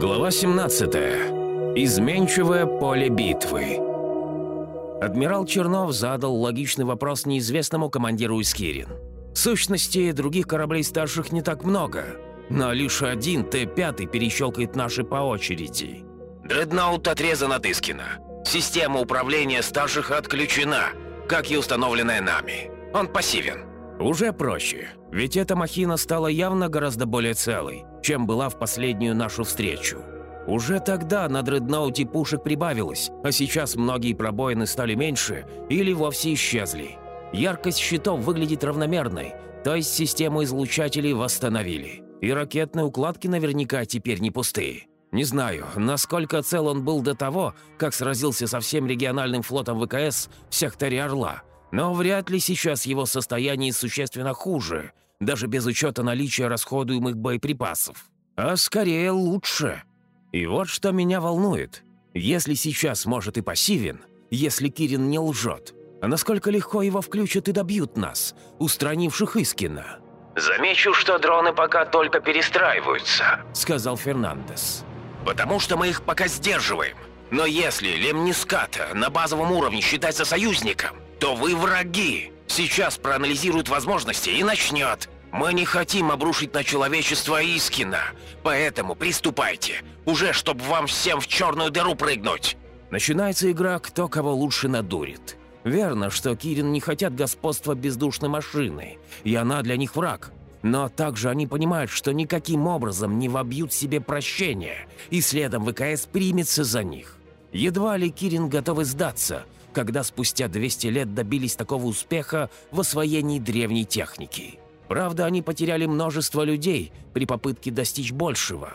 Глава 17. Изменчивое поле битвы. Адмирал Чернов задал логичный вопрос неизвестному командиру Искирин. В сущности, других кораблей старших не так много, но лишь один Т-5 перещелкает наши по очереди. Дредноут отрезан от Искина. Система управления старших отключена, как и установленная нами. Он пассивен. Уже проще, ведь эта махина стала явно гораздо более целой, чем была в последнюю нашу встречу. Уже тогда на дредноуте пушек прибавилось, а сейчас многие пробоины стали меньше или вовсе исчезли. Яркость щитов выглядит равномерной, то есть систему излучателей восстановили. И ракетные укладки наверняка теперь не пустые. Не знаю, насколько цел он был до того, как сразился со всем региональным флотом ВКС в секторе Орла – но вряд ли сейчас его состояние существенно хуже, даже без учета наличия расходуемых боеприпасов. А скорее лучше. И вот что меня волнует. Если сейчас, может, и пассивен, если Кирин не лжет, а насколько легко его включат и добьют нас, устранивших Искина? «Замечу, что дроны пока только перестраиваются», — сказал Фернандес. «Потому что мы их пока сдерживаем. Но если Лемниската на базовом уровне считается союзником, то вы враги. Сейчас проанализирует возможности и начнет. Мы не хотим обрушить на человечество Искина, поэтому приступайте. Уже, чтобы вам всем в черную дыру прыгнуть. Начинается игра «Кто кого лучше надурит». Верно, что Кирин не хотят господства бездушной машины, и она для них враг. Но также они понимают, что никаким образом не вобьют себе прощения, и следом ВКС примется за них. Едва ли Кирин готовы сдаться – когда спустя 200 лет добились такого успеха в освоении древней техники. Правда, они потеряли множество людей при попытке достичь большего.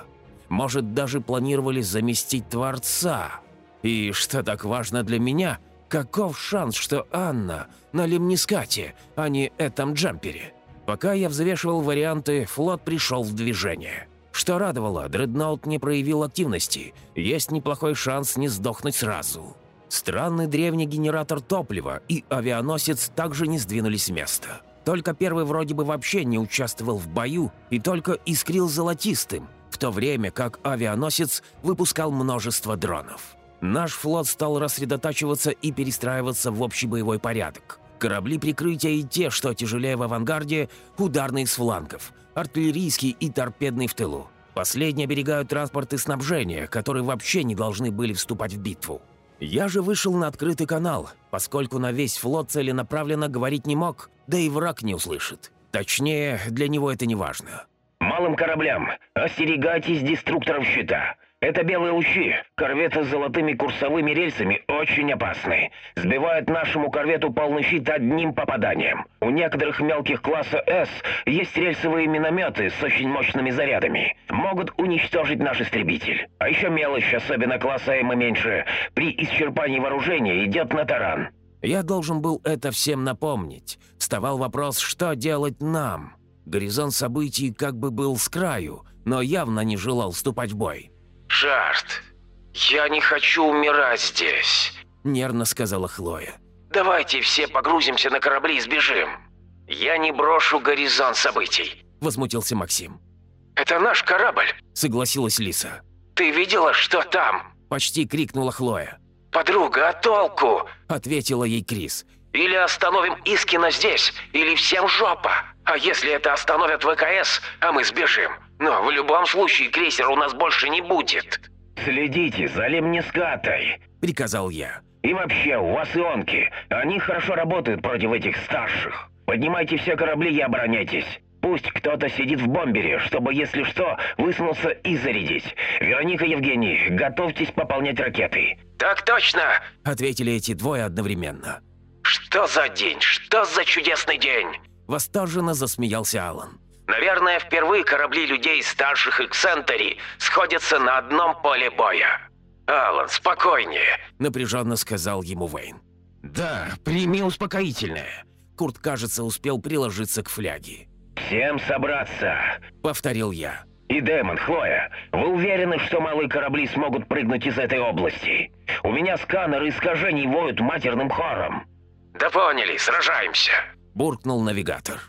Может, даже планировали заместить Творца. И что так важно для меня, каков шанс, что Анна на Лемнискате, а не этом джампере? Пока я взвешивал варианты, флот пришел в движение. Что радовало, дредноут не проявил активности. Есть неплохой шанс не сдохнуть сразу. Странный древний генератор топлива и авианосец также не сдвинулись с места. Только первый вроде бы вообще не участвовал в бою и только искрил золотистым, в то время как авианосец выпускал множество дронов. Наш флот стал рассредотачиваться и перестраиваться в общий боевой порядок. Корабли прикрытия и те, что тяжелее в авангарде, ударные с флангов, артиллерийский и торпедный в тылу. Последние оберегают транспорт и снабжение, которые вообще не должны были вступать в битву. Я же вышел на открытый канал, поскольку на весь флот целенаправленно говорить не мог, да и враг не услышит. Точнее, для него это не важно. «Малым кораблям, остерегайтесь деструкторов щита. Это белые лучи. Корветы с золотыми курсовыми рельсами очень опасны. Сбивают нашему корвету полный щит одним попаданием. У некоторых мелких класса «С» есть рельсовые минометы с очень мощными зарядами. Могут уничтожить наш истребитель. А еще мелочь, особенно класса «М» и меньше, при исчерпании вооружения идет на таран. Я должен был это всем напомнить. Вставал вопрос, что делать нам? Горизонт событий как бы был с краю, но явно не желал вступать в бой. «Жарт, я не хочу умирать здесь», — нервно сказала Хлоя. «Давайте все погрузимся на корабли и сбежим. Я не брошу горизонт событий», — возмутился Максим. «Это наш корабль», — согласилась Лиса. «Ты видела, что там?» — почти крикнула Хлоя. «Подруга, а толку?» — ответила ей Крис. «Или остановим Искина здесь, или всем жопа. А если это остановят ВКС, а мы сбежим? Но в любом случае крейсера у нас больше не будет. «Следите за Лемнискатой», — приказал я. «И вообще, у вас ионки. Они хорошо работают против этих старших. Поднимайте все корабли и обороняйтесь. Пусть кто-то сидит в бомбере, чтобы, если что, высунулся и зарядить. Вероника Евгений, готовьтесь пополнять ракеты». «Так точно!» — ответили эти двое одновременно. «Что за день? Что за чудесный день?» Восторженно засмеялся Алан. Наверное, впервые корабли людей старших Эксентери сходятся на одном поле боя. Алан, спокойнее», — напряженно сказал ему Вейн. «Да, прими успокоительное». Курт, кажется, успел приложиться к фляге. «Всем собраться», — повторил я. «И Дэмон, Хлоя, вы уверены, что малые корабли смогут прыгнуть из этой области? У меня сканеры искажений воют матерным хором». «Да поняли, сражаемся», — буркнул навигатор.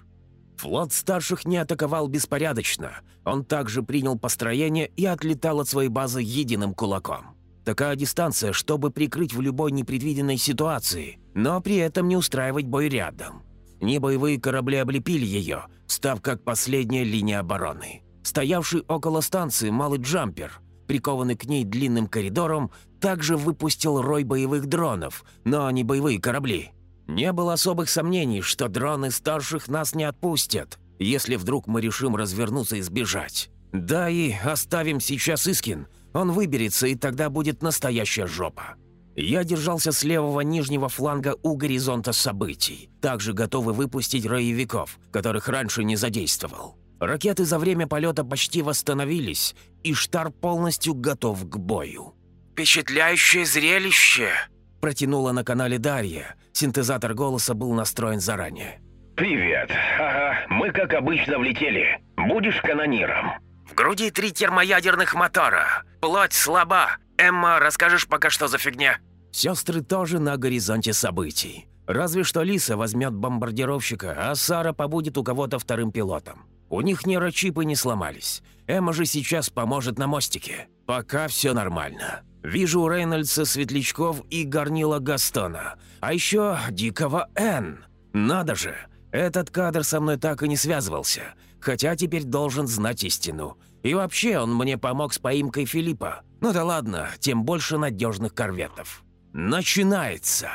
Флот старших не атаковал беспорядочно. Он также принял построение и отлетал от своей базы единым кулаком. Такая дистанция, чтобы прикрыть в любой непредвиденной ситуации, но при этом не устраивать бой рядом. Небоевые корабли облепили ее, став как последняя линия обороны. Стоявший около станции малый джампер, прикованный к ней длинным коридором, также выпустил рой боевых дронов, но не боевые корабли. Не было особых сомнений, что дроны старших нас не отпустят, если вдруг мы решим развернуться и сбежать. Да и оставим сейчас Искин, он выберется, и тогда будет настоящая жопа. Я держался с левого нижнего фланга у горизонта событий, также готовы выпустить роевиков, которых раньше не задействовал. Ракеты за время полета почти восстановились, и Штар полностью готов к бою. «Впечатляющее зрелище!» Протянула на канале Дарья. Синтезатор голоса был настроен заранее. «Привет. Ага, мы как обычно влетели. Будешь канониром?» «В груди три термоядерных мотора. Плоть слаба. Эмма, расскажешь пока, что за фигня?» Сестры тоже на горизонте событий. Разве что Лиса возьмет бомбардировщика, а Сара побудет у кого-то вторым пилотом. У них нейрочипы не сломались. Эмма же сейчас поможет на мостике. Пока все нормально. Вижу Рейнольдса светлячков и горнила Гастона. А еще дикого Н. Надо же, этот кадр со мной так и не связывался. Хотя теперь должен знать истину. И вообще он мне помог с поимкой Филиппа. Ну да ладно, тем больше надежных корветов. Начинается.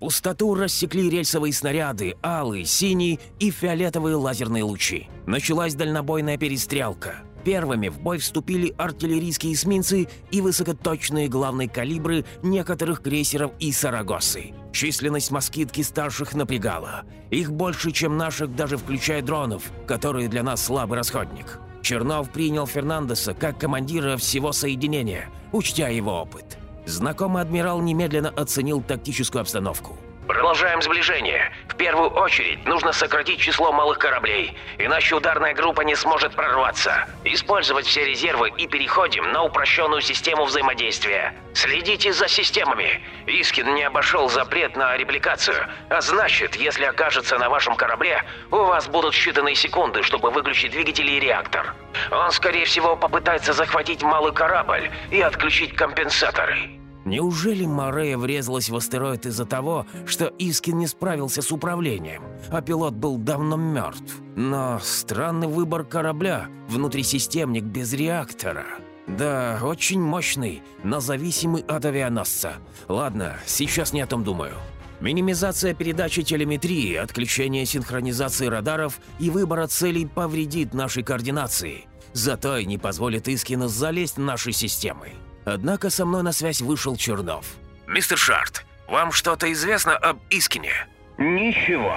Пустоту рассекли рельсовые снаряды, алый, синий и фиолетовые лазерные лучи. Началась дальнобойная перестрелка. Первыми в бой вступили артиллерийские эсминцы и высокоточные главные калибры некоторых крейсеров и Сарагосы. Численность москитки старших напрягала. Их больше, чем наших, даже включая дронов, которые для нас слабый расходник. Чернов принял Фернандеса как командира всего соединения, учтя его опыт. Знакомый адмирал немедленно оценил тактическую обстановку. Продолжаем сближение. В первую очередь нужно сократить число малых кораблей, иначе ударная группа не сможет прорваться. Использовать все резервы и переходим на упрощенную систему взаимодействия. Следите за системами. Искин не обошел запрет на репликацию, а значит, если окажется на вашем корабле, у вас будут считанные секунды, чтобы выключить двигатели и реактор. Он, скорее всего, попытается захватить малый корабль и отключить компенсаторы. Неужели Морея врезалась в астероид из-за того, что Искин не справился с управлением, а пилот был давно мертв? Но странный выбор корабля, внутрисистемник без реактора. Да, очень мощный, но зависимый от авианосца. Ладно, сейчас не о том думаю. Минимизация передачи телеметрии, отключение синхронизации радаров и выбора целей повредит нашей координации. Зато и не позволит Искину залезть в наши системы. Однако со мной на связь вышел Чернов. «Мистер Шарт, вам что-то известно об Искине?» «Ничего.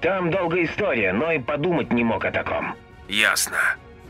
Там долгая история, но и подумать не мог о таком». «Ясно».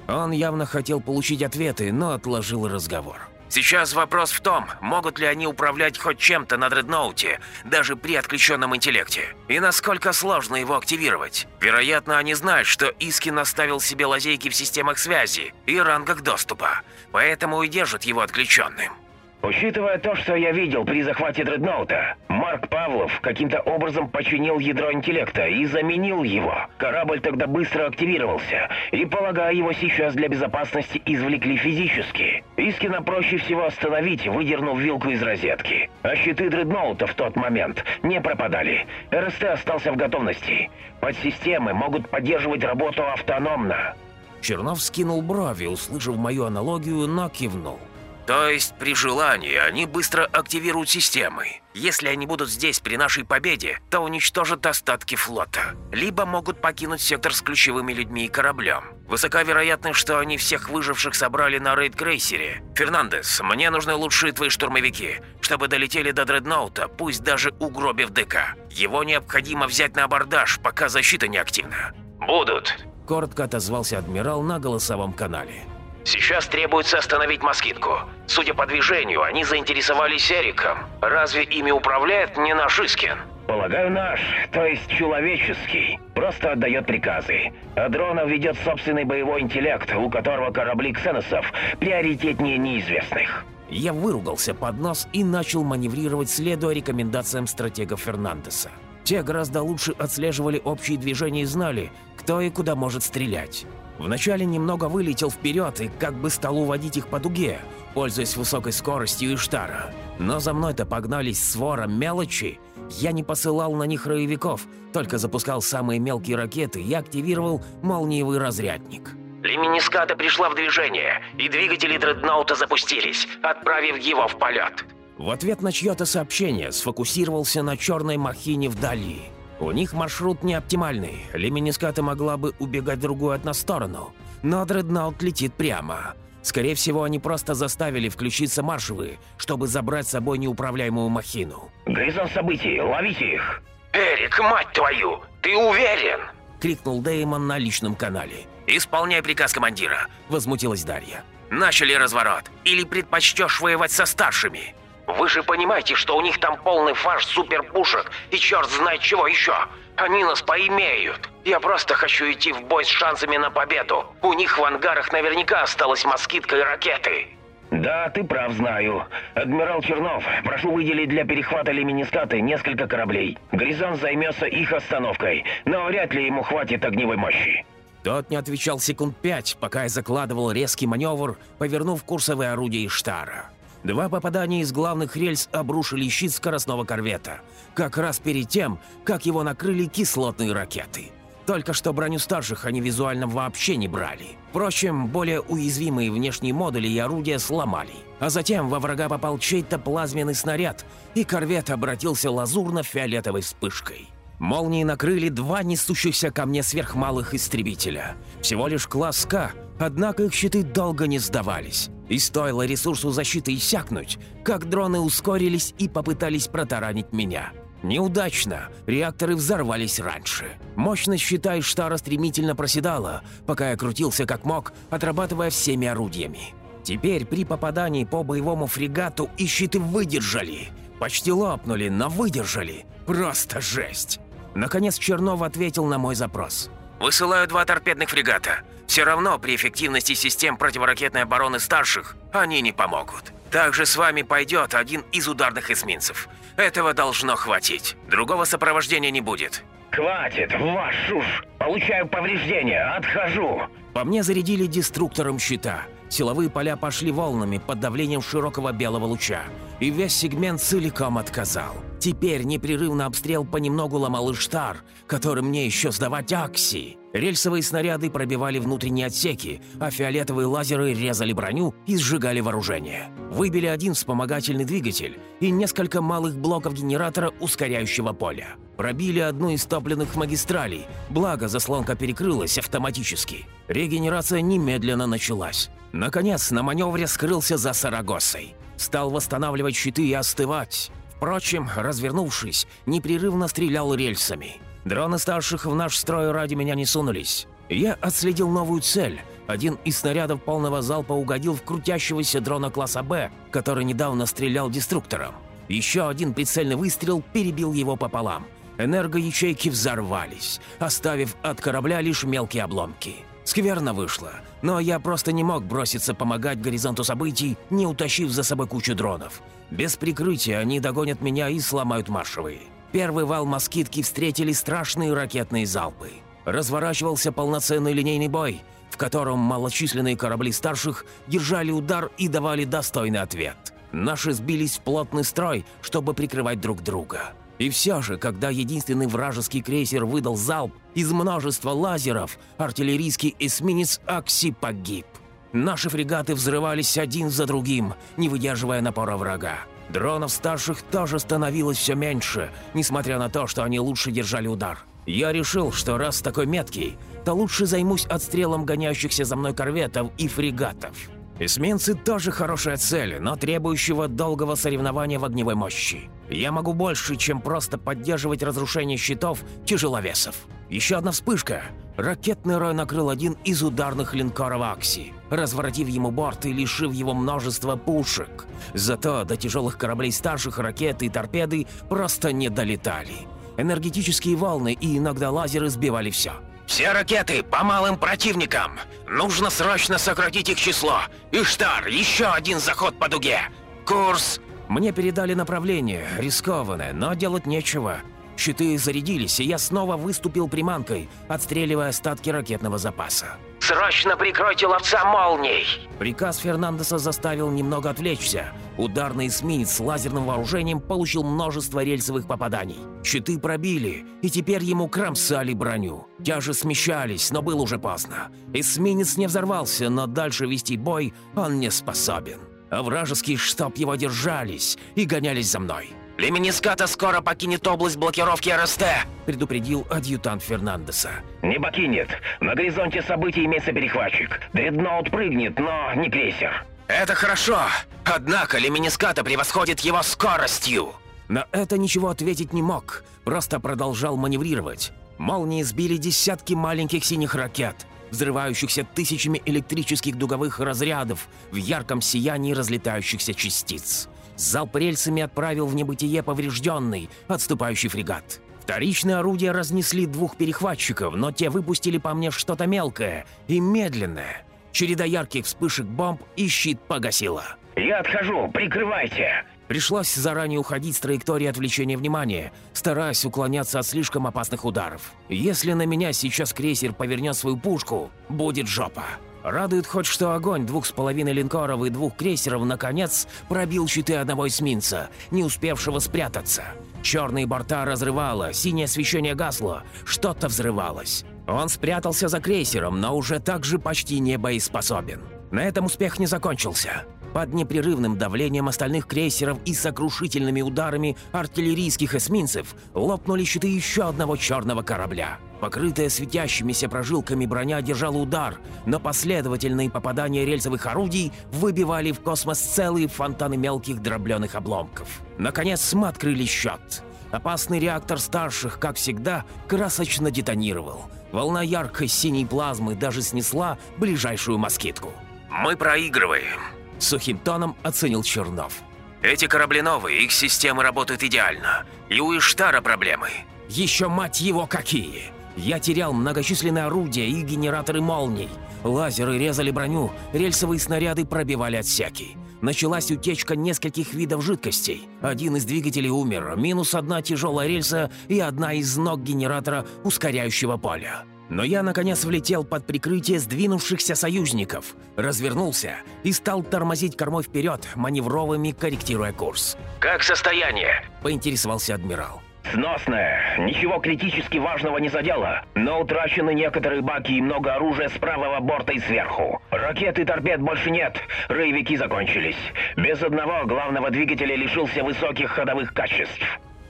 Он явно хотел получить ответы, но отложил разговор. Сейчас вопрос в том, могут ли они управлять хоть чем-то на дредноуте, даже при отключенном интеллекте, и насколько сложно его активировать. Вероятно, они знают, что Искин оставил себе лазейки в системах связи и рангах доступа, поэтому и держат его отключенным. Учитывая то, что я видел при захвате дредноута, Марк Павлов каким-то образом починил ядро интеллекта и заменил его. Корабль тогда быстро активировался, и, полагаю, его сейчас для безопасности извлекли физически. Искина проще всего остановить, выдернув вилку из розетки. А щиты дредноута в тот момент не пропадали. РСТ остался в готовности. Подсистемы могут поддерживать работу автономно. Чернов скинул брови, услышав мою аналогию, но кивнул. То есть при желании они быстро активируют системы. Если они будут здесь при нашей победе, то уничтожат остатки флота. Либо могут покинуть сектор с ключевыми людьми и кораблем. Высока вероятность, что они всех выживших собрали на рейд-крейсере. Фернандес, мне нужны лучшие твои штурмовики, чтобы долетели до дредноута, пусть даже угробив ДК. Его необходимо взять на абордаж, пока защита не активна. «Будут», — коротко отозвался адмирал на голосовом канале. Сейчас требуется остановить москитку. Судя по движению, они заинтересовались Эриком. Разве ими управляет не наш Искин? Полагаю, наш, то есть человеческий, просто отдает приказы. А дронов ведет собственный боевой интеллект, у которого корабли ксеносов приоритетнее неизвестных. Я выругался под нос и начал маневрировать, следуя рекомендациям стратега Фернандеса. Те гораздо лучше отслеживали общие движения и знали, кто и куда может стрелять. Вначале немного вылетел вперед и как бы стал уводить их по дуге, пользуясь высокой скоростью Иштара. Но за мной-то погнались свора мелочи. Я не посылал на них роевиков, только запускал самые мелкие ракеты и активировал молниевый разрядник. Леминиската пришла в движение, и двигатели дредноута запустились, отправив его в полет. В ответ на чье-то сообщение сфокусировался на черной махине вдали. У них маршрут не оптимальный. Леминиската могла бы убегать в другую одну сторону, но дредноут летит прямо. Скорее всего, они просто заставили включиться маршевые, чтобы забрать с собой неуправляемую махину. Горизонт событий, ловите их! «Эрик, мать твою, ты уверен?» — крикнул Дэймон на личном канале. «Исполняй приказ командира», — возмутилась Дарья. «Начали разворот. Или предпочтешь воевать со старшими?» «Вы же понимаете, что у них там полный фарш суперпушек и черт знает чего еще. Они нас поимеют. Я просто хочу идти в бой с шансами на победу. У них в ангарах наверняка осталась москитка и ракеты». «Да, ты прав, знаю. Адмирал Чернов, прошу выделить для перехвата Леминискаты несколько кораблей. Горизонт займется их остановкой, но вряд ли ему хватит огневой мощи». Тот не отвечал секунд пять, пока я закладывал резкий маневр, повернув курсовые орудия Иштара. Два попадания из главных рельс обрушили щит скоростного корвета, как раз перед тем, как его накрыли кислотные ракеты. Только что броню старших они визуально вообще не брали. Впрочем, более уязвимые внешние модули и орудия сломали. А затем во врага попал чей-то плазменный снаряд, и корвет обратился лазурно-фиолетовой вспышкой. Молнии накрыли два несущихся ко мне сверхмалых истребителя. Всего лишь класс К, однако их щиты долго не сдавались. И стоило ресурсу защиты иссякнуть, как дроны ускорились и попытались протаранить меня. Неудачно. Реакторы взорвались раньше. Мощность щита и штара стремительно проседала, пока я крутился как мог, отрабатывая всеми орудиями. Теперь при попадании по боевому фрегату и щиты выдержали. Почти лопнули, но выдержали. Просто жесть. Наконец Чернов ответил на мой запрос. «Высылаю два торпедных фрегата. Все равно при эффективности систем противоракетной обороны старших они не помогут. Также с вами пойдет один из ударных эсминцев. Этого должно хватить. Другого сопровождения не будет». «Хватит, вашу ж! Получаю повреждения, отхожу!» По мне зарядили деструктором щита. Силовые поля пошли волнами под давлением широкого белого луча, и весь сегмент целиком отказал. Теперь непрерывно обстрел понемногу ломал Иштар, который мне еще сдавать Акси. Рельсовые снаряды пробивали внутренние отсеки, а фиолетовые лазеры резали броню и сжигали вооружение. Выбили один вспомогательный двигатель и несколько малых блоков генератора ускоряющего поля. Пробили одну из топливных магистралей, благо заслонка перекрылась автоматически. Регенерация немедленно началась. Наконец, на маневре скрылся за Сарагосой. Стал восстанавливать щиты и остывать. Впрочем, развернувшись, непрерывно стрелял рельсами. Дроны старших в наш строй ради меня не сунулись. Я отследил новую цель. Один из снарядов полного залпа угодил в крутящегося дрона класса «Б», который недавно стрелял деструктором. Еще один прицельный выстрел перебил его пополам. Энергоячейки взорвались, оставив от корабля лишь мелкие обломки. Скверно вышло, но я просто не мог броситься помогать горизонту событий, не утащив за собой кучу дронов. Без прикрытия они догонят меня и сломают маршевые. Первый вал москитки встретили страшные ракетные залпы. Разворачивался полноценный линейный бой, в котором малочисленные корабли старших держали удар и давали достойный ответ. Наши сбились в плотный строй, чтобы прикрывать друг друга. И все же, когда единственный вражеский крейсер выдал залп из множества лазеров, артиллерийский эсминец Акси погиб. Наши фрегаты взрывались один за другим, не выдерживая напора врага. Дронов старших тоже становилось все меньше, несмотря на то, что они лучше держали удар. Я решил, что раз такой меткий, то лучше займусь отстрелом гоняющихся за мной корветов и фрегатов. Эсминцы тоже хорошая цель, но требующего долгого соревнования в огневой мощи. Я могу больше, чем просто поддерживать разрушение щитов тяжеловесов. Еще одна вспышка. Ракетный рой накрыл один из ударных линкоров Акси, разворотив ему борт и лишив его множества пушек. Зато до тяжелых кораблей старших ракеты и торпеды просто не долетали. Энергетические волны и иногда лазеры сбивали все. «Все ракеты по малым противникам! Нужно срочно сократить их число! Иштар, еще один заход по дуге! Курс...» Мне передали направление, рискованное, но делать нечего. Щиты зарядились, и я снова выступил приманкой, отстреливая остатки ракетного запаса. «Срочно прикройте ловца молний!» Приказ Фернандеса заставил немного отвлечься. Ударный эсминец с лазерным вооружением получил множество рельсовых попаданий. Щиты пробили, и теперь ему кромсали броню. Тяжи смещались, но было уже поздно. Эсминец не взорвался, но дальше вести бой он не способен. А вражеские штаб его держались и гонялись за мной. «Леминиската скоро покинет область блокировки РСТ», — предупредил адъютант Фернандеса. «Не покинет. На горизонте событий имеется перехватчик. Дредноут прыгнет, но не крейсер». «Это хорошо. Однако Леминиската превосходит его скоростью». На это ничего ответить не мог, просто продолжал маневрировать. Молнии сбили десятки маленьких синих ракет, взрывающихся тысячами электрических дуговых разрядов в ярком сиянии разлетающихся частиц. Залп рельсами отправил в небытие поврежденный, отступающий фрегат. Вторичные орудия разнесли двух перехватчиков, но те выпустили по мне что-то мелкое и медленное. Череда ярких вспышек бомб и щит погасила. «Я отхожу, прикрывайте!» Пришлось заранее уходить с траектории отвлечения внимания, стараясь уклоняться от слишком опасных ударов. Если на меня сейчас крейсер повернет свою пушку, будет жопа. Радует хоть, что огонь двух с половиной линкоров и двух крейсеров наконец пробил щиты одного эсминца, не успевшего спрятаться. Черные борта разрывало, синее освещение гасло, что-то взрывалось. Он спрятался за крейсером, но уже также почти не боеспособен. На этом успех не закончился. Под непрерывным давлением остальных крейсеров и сокрушительными ударами артиллерийских эсминцев лопнули щиты еще одного черного корабля. Покрытая светящимися прожилками броня держала удар, но последовательные попадания рельсовых орудий выбивали в космос целые фонтаны мелких дробленых обломков. Наконец мы открыли счет. Опасный реактор старших, как всегда, красочно детонировал. Волна яркой синей плазмы даже снесла ближайшую москитку. «Мы проигрываем», — сухим тоном оценил Чернов. «Эти корабли новые, их системы работают идеально. И у Иштара проблемы». «Еще мать его какие!» Я терял многочисленные орудия и генераторы молний. Лазеры резали броню, рельсовые снаряды пробивали отсеки. Началась утечка нескольких видов жидкостей. Один из двигателей умер, минус одна тяжелая рельса и одна из ног генератора ускоряющего поля. Но я, наконец, влетел под прикрытие сдвинувшихся союзников, развернулся и стал тормозить кормой вперед, маневровыми корректируя курс. «Как состояние?» – поинтересовался адмирал. «Сносная. Ничего критически важного не задело, но утрачены некоторые баки и много оружия с правого борта и сверху. Ракет и торпед больше нет, рейвики закончились. Без одного главного двигателя лишился высоких ходовых качеств».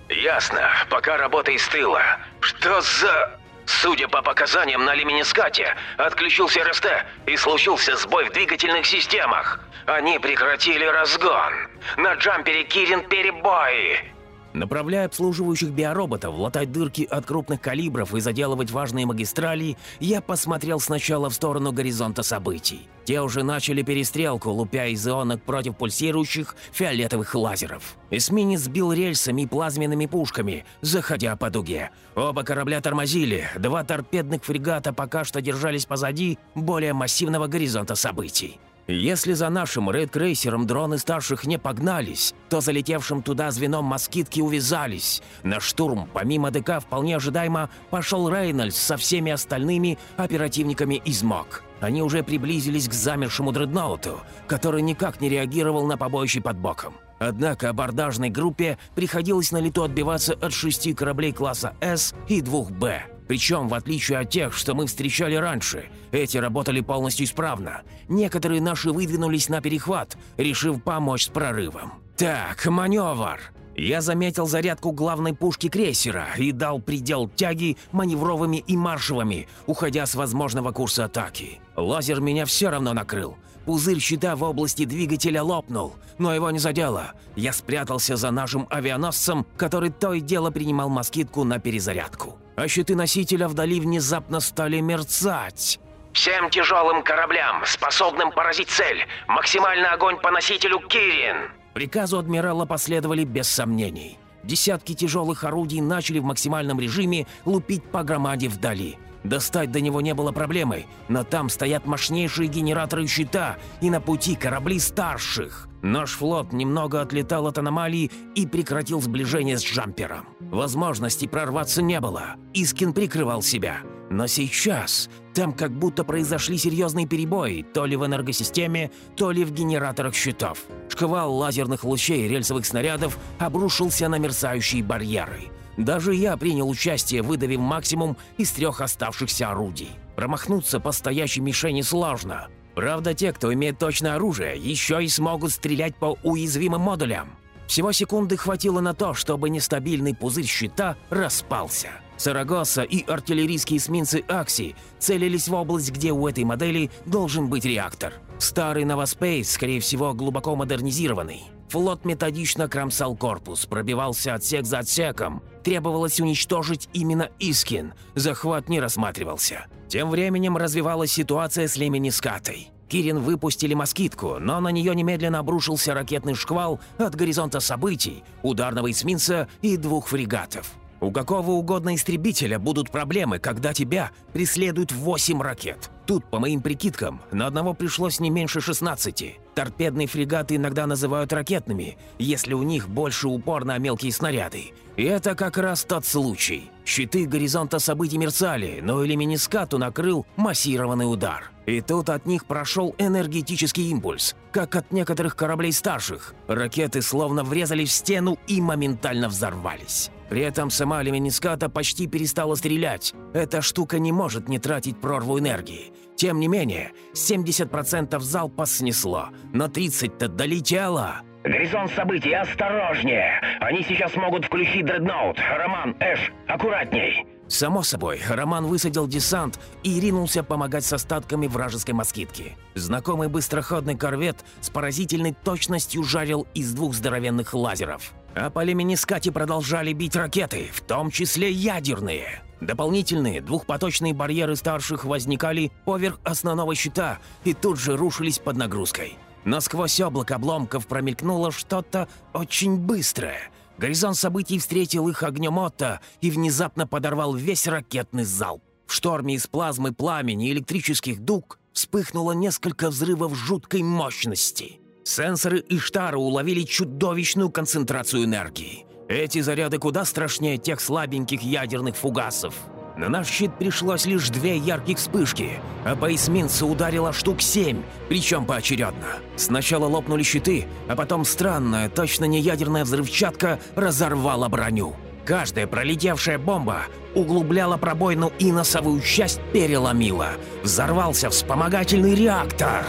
«Ясно. Пока работа из тыла. Что за...» Судя по показаниям на Леминискате, отключился РСТ и случился сбой в двигательных системах. Они прекратили разгон. На джампере Кирин перебои. Направляя обслуживающих биороботов латать дырки от крупных калибров и заделывать важные магистрали, я посмотрел сначала в сторону горизонта событий. Те уже начали перестрелку, лупя из ионок против пульсирующих фиолетовых лазеров. Эсминец сбил рельсами и плазменными пушками, заходя по дуге. Оба корабля тормозили, два торпедных фрегата пока что держались позади более массивного горизонта событий. Если за нашим рейд-крейсером дроны старших не погнались, то залетевшим туда звеном москитки увязались. На штурм, помимо ДК, вполне ожидаемо пошел Рейнольдс со всеми остальными оперативниками из МОК. Они уже приблизились к замершему дредноуту, который никак не реагировал на побоище под боком. Однако абордажной группе приходилось на лету отбиваться от шести кораблей класса «С» и двух «Б». Причем, в отличие от тех, что мы встречали раньше, эти работали полностью исправно. Некоторые наши выдвинулись на перехват, решив помочь с прорывом. «Так, маневр!» Я заметил зарядку главной пушки крейсера и дал предел тяги маневровыми и маршевыми, уходя с возможного курса атаки. Лазер меня все равно накрыл. Пузырь щита в области двигателя лопнул, но его не задело. Я спрятался за нашим авианосцем, который то и дело принимал москитку на перезарядку а щиты носителя вдали внезапно стали мерцать. «Всем тяжелым кораблям, способным поразить цель, максимальный огонь по носителю Кирин!» Приказу адмирала последовали без сомнений. Десятки тяжелых орудий начали в максимальном режиме лупить по громаде вдали. Достать до него не было проблемой, но там стоят мощнейшие генераторы щита и на пути корабли старших. Наш флот немного отлетал от аномалии и прекратил сближение с джампером. Возможности прорваться не было. Искин прикрывал себя. Но сейчас там как будто произошли серьезные перебои, то ли в энергосистеме, то ли в генераторах щитов. Шквал лазерных лучей и рельсовых снарядов обрушился на мерцающие барьеры. Даже я принял участие, выдавив максимум из трех оставшихся орудий. Промахнуться по стоящей мишени сложно. Правда, те, кто имеет точное оружие, еще и смогут стрелять по уязвимым модулям. Всего секунды хватило на то, чтобы нестабильный пузырь щита распался. Сарагоса и артиллерийские эсминцы Акси целились в область, где у этой модели должен быть реактор. Старый Новоспейс, скорее всего, глубоко модернизированный. Флот методично кромсал корпус, пробивался отсек за отсеком. Требовалось уничтожить именно Искин. Захват не рассматривался. Тем временем развивалась ситуация с Леминискатой. Кирин выпустили москитку, но на нее немедленно обрушился ракетный шквал от горизонта событий, ударного эсминца и двух фрегатов. У какого угодно истребителя будут проблемы, когда тебя преследуют 8 ракет. Тут, по моим прикидкам, на одного пришлось не меньше 16. Торпедные фрегаты иногда называют ракетными, если у них больше упор на мелкие снаряды. И это как раз тот случай. Щиты горизонта событий мерцали, но Элеминискату накрыл массированный удар. И тут от них прошел энергетический импульс, как от некоторых кораблей старших. Ракеты словно врезались в стену и моментально взорвались. При этом сама Леминиската почти перестала стрелять. Эта штука не может не тратить прорву энергии. Тем не менее, 70% залпа снесло, но 30-то долетело. Горизонт событий, осторожнее! Они сейчас могут включить дредноут. Роман, Эш, аккуратней! Само собой, Роман высадил десант и ринулся помогать с остатками вражеской москитки. Знакомый быстроходный корвет с поразительной точностью жарил из двух здоровенных лазеров. А по Леминискате продолжали бить ракеты, в том числе ядерные. Дополнительные двухпоточные барьеры старших возникали поверх основного щита и тут же рушились под нагрузкой. Но сквозь облако обломков промелькнуло что-то очень быстрое. Горизонт событий встретил их огнем Отто и внезапно подорвал весь ракетный залп. В шторме из плазмы пламени и электрических дуг вспыхнуло несколько взрывов жуткой мощности. Сенсоры Иштара уловили чудовищную концентрацию энергии. Эти заряды куда страшнее тех слабеньких ядерных фугасов. На наш щит пришлось лишь две ярких вспышки, а по эсминцу ударило штук семь, причем поочередно. Сначала лопнули щиты, а потом странная, точно не ядерная взрывчатка разорвала броню. Каждая пролетевшая бомба углубляла пробоину и носовую часть переломила. Взорвался вспомогательный реактор.